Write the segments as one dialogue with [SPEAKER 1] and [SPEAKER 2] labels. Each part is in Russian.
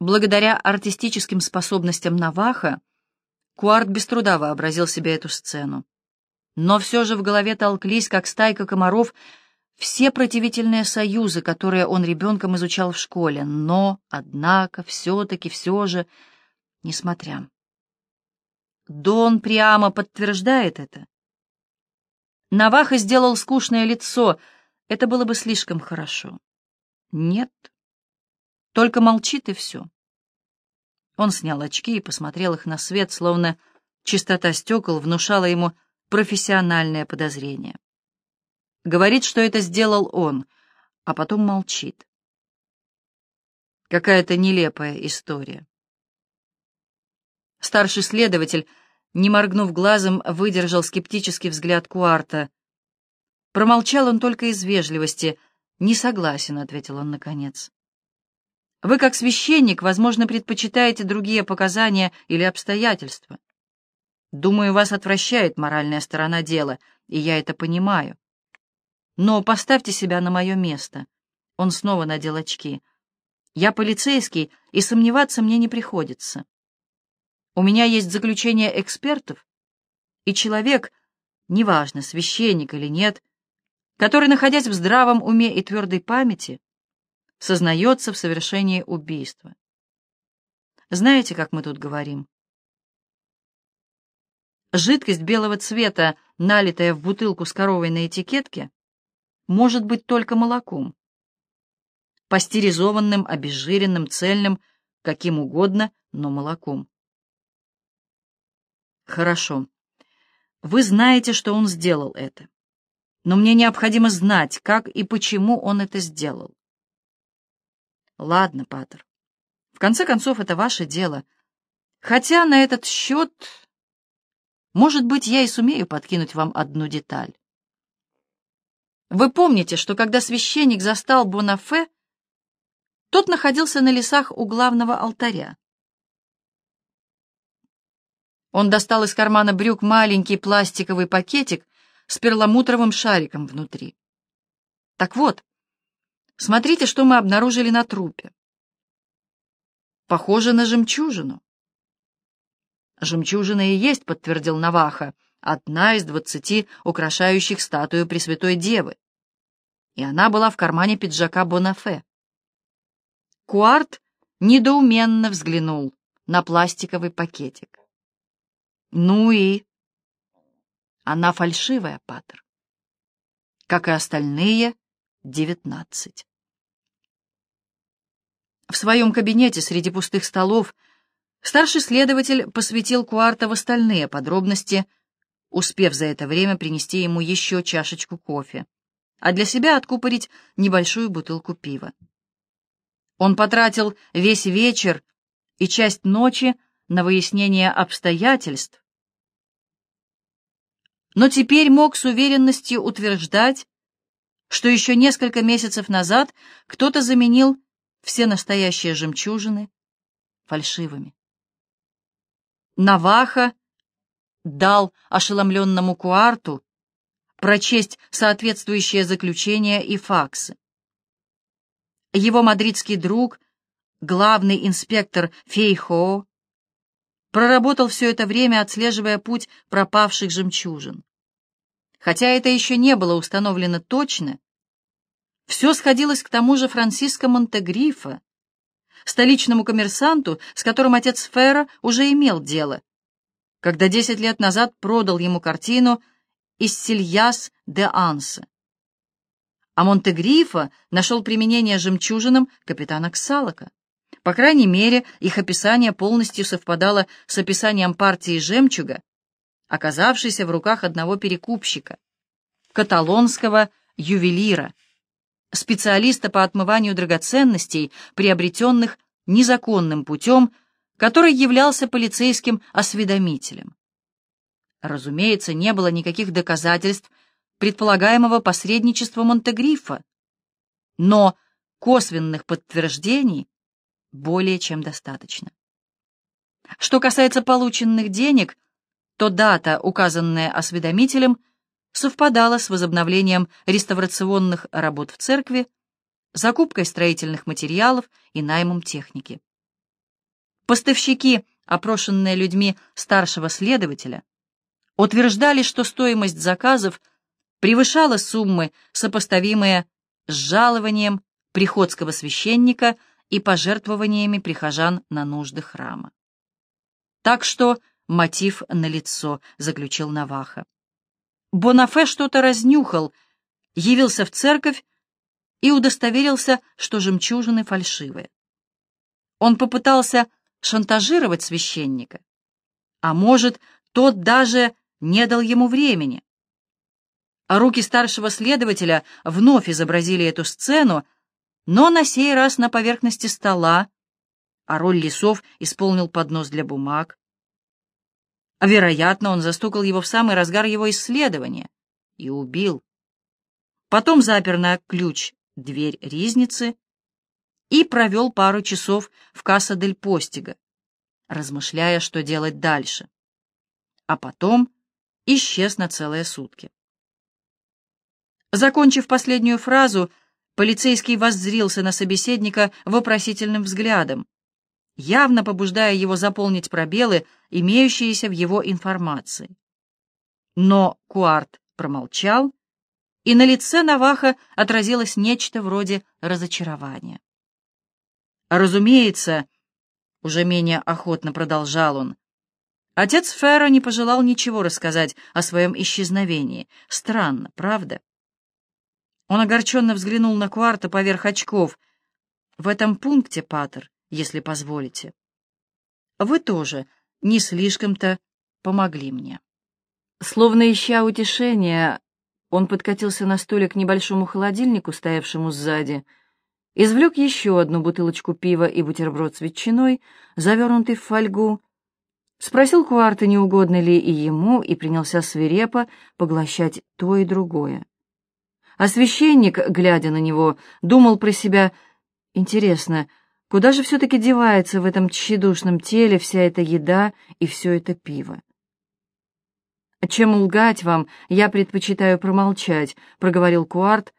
[SPEAKER 1] Благодаря артистическим способностям Наваха, Куарт без труда вообразил себе эту сцену. Но все же в голове толклись, как стайка комаров, все противительные союзы, которые он ребенком изучал в школе. Но, однако, все-таки, все же, несмотря. Дон прямо подтверждает это. Наваха сделал скучное лицо. Это было бы слишком хорошо. Нет. Только молчит и все. Он снял очки и посмотрел их на свет, словно чистота стекол внушала ему профессиональное подозрение. Говорит, что это сделал он, а потом молчит. Какая-то нелепая история. Старший следователь, не моргнув глазом, выдержал скептический взгляд Куарта. Промолчал он только из вежливости. «Не согласен», — ответил он наконец. Вы, как священник, возможно, предпочитаете другие показания или обстоятельства. Думаю, вас отвращает моральная сторона дела, и я это понимаю. Но поставьте себя на мое место. Он снова надел очки. Я полицейский, и сомневаться мне не приходится. У меня есть заключение экспертов, и человек, неважно, священник или нет, который, находясь в здравом уме и твердой памяти, сознается в совершении убийства. Знаете, как мы тут говорим? Жидкость белого цвета, налитая в бутылку с коровой на этикетке, может быть только молоком. Пастеризованным, обезжиренным, цельным, каким угодно, но молоком. Хорошо. Вы знаете, что он сделал это. Но мне необходимо знать, как и почему он это сделал. Ладно, Патер. В конце концов, это ваше дело. Хотя на этот счет, может быть, я и сумею подкинуть вам одну деталь. Вы помните, что когда священник застал Бонафе, тот находился на лесах у главного алтаря. Он достал из кармана брюк маленький пластиковый пакетик с перламутровым шариком внутри. Так вот, Смотрите, что мы обнаружили на трупе. Похоже на жемчужину. Жемчужина и есть, подтвердил Наваха, одна из двадцати украшающих статую Пресвятой Девы. И она была в кармане пиджака Бонафе. Куарт недоуменно взглянул на пластиковый пакетик. Ну и... Она фальшивая, Паттер. Как и остальные девятнадцать. В своем кабинете среди пустых столов старший следователь посвятил Куарта в остальные подробности, успев за это время принести ему еще чашечку кофе, а для себя откупорить небольшую бутылку пива. Он потратил весь вечер и часть ночи на выяснение обстоятельств, но теперь мог с уверенностью утверждать, что еще несколько месяцев назад кто-то заменил все настоящие жемчужины фальшивыми. Наваха дал ошеломленному Куарту прочесть соответствующие заключения и факсы. Его мадридский друг, главный инспектор Фейхо, проработал все это время, отслеживая путь пропавших жемчужин. Хотя это еще не было установлено точно, все сходилось к тому же Франциско Монтегрифа, столичному коммерсанту, с которым отец Ферро уже имел дело, когда десять лет назад продал ему картину «Иссильяс де Ансе». А Монтегрифа нашел применение жемчужинам капитана Ксалока. По крайней мере, их описание полностью совпадало с описанием партии жемчуга, оказавшейся в руках одного перекупщика, каталонского ювелира — специалиста по отмыванию драгоценностей, приобретенных незаконным путем, который являлся полицейским осведомителем. Разумеется, не было никаких доказательств предполагаемого посредничества Монтегрифа, но косвенных подтверждений более чем достаточно. Что касается полученных денег, то дата, указанная осведомителем, совпадала с возобновлением реставрационных работ в церкви, закупкой строительных материалов и наймом техники. Поставщики, опрошенные людьми старшего следователя, утверждали, что стоимость заказов превышала суммы, сопоставимые с жалованием приходского священника и пожертвованиями прихожан на нужды храма. Так что мотив налицо, заключил Наваха. Бонафе что-то разнюхал, явился в церковь и удостоверился, что жемчужины фальшивые. Он попытался шантажировать священника, а может, тот даже не дал ему времени. А руки старшего следователя вновь изобразили эту сцену, но на сей раз на поверхности стола, а роль лесов исполнил поднос для бумаг. А вероятно, он застукал его в самый разгар его исследования и убил. Потом запер на ключ дверь ризницы и провел пару часов в Касса-дель-Постиго, размышляя, что делать дальше. А потом исчез на целые сутки. Закончив последнюю фразу, полицейский воззрился на собеседника вопросительным взглядом, явно побуждая его заполнить пробелы, имеющиеся в его информации. Но Куарт промолчал, и на лице Наваха отразилось нечто вроде разочарования. Разумеется, уже менее охотно продолжал он, отец Ферро не пожелал ничего рассказать о своем исчезновении. Странно, правда? Он огорченно взглянул на Куарта поверх очков. В этом пункте, Паттер, если позволите. Вы тоже не слишком-то помогли мне. Словно ища утешения, он подкатился на столик к небольшому холодильнику, стоявшему сзади, извлек еще одну бутылочку пива и бутерброд с ветчиной, завернутый в фольгу, спросил Куарта, не угодно ли и ему, и принялся свирепо поглощать то и другое. А священник, глядя на него, думал про себя, «Интересно, куда же все-таки девается в этом тщедушном теле вся эта еда и все это пиво?» «Чем лгать вам, я предпочитаю промолчать», — проговорил Куарт,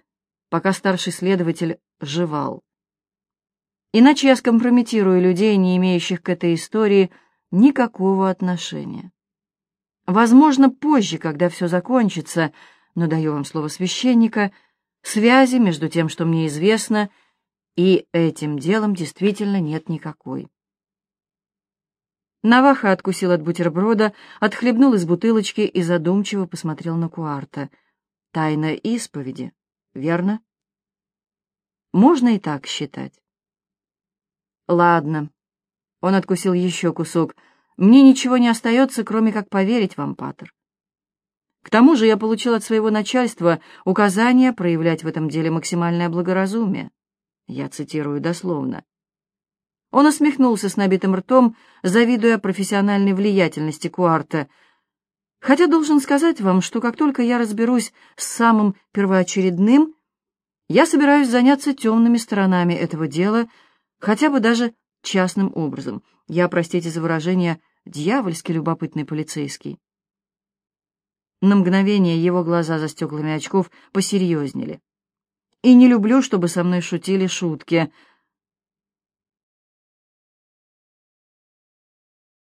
[SPEAKER 1] пока старший следователь жевал. «Иначе я скомпрометирую людей, не имеющих к этой истории никакого отношения. Возможно, позже, когда все закончится, но даю вам слово священника, связи между тем, что мне известно, и этим делом действительно нет никакой». Наваха откусил от бутерброда, отхлебнул из бутылочки и задумчиво посмотрел на Куарта. «Тайна исповеди, верно?» «Можно и так считать». «Ладно». Он откусил еще кусок. «Мне ничего не остается, кроме как поверить вам, Паттер. К тому же я получил от своего начальства указание проявлять в этом деле максимальное благоразумие. Я цитирую дословно. Он усмехнулся с набитым ртом, завидуя профессиональной влиятельности Куарта. Хотя должен сказать вам, что как только я разберусь с самым первоочередным, я собираюсь заняться темными сторонами этого дела, хотя бы даже частным образом. Я, простите за выражение, дьявольски любопытный полицейский. На мгновение его глаза за стеклами очков посерьезнели. И не люблю, чтобы со мной шутили шутки —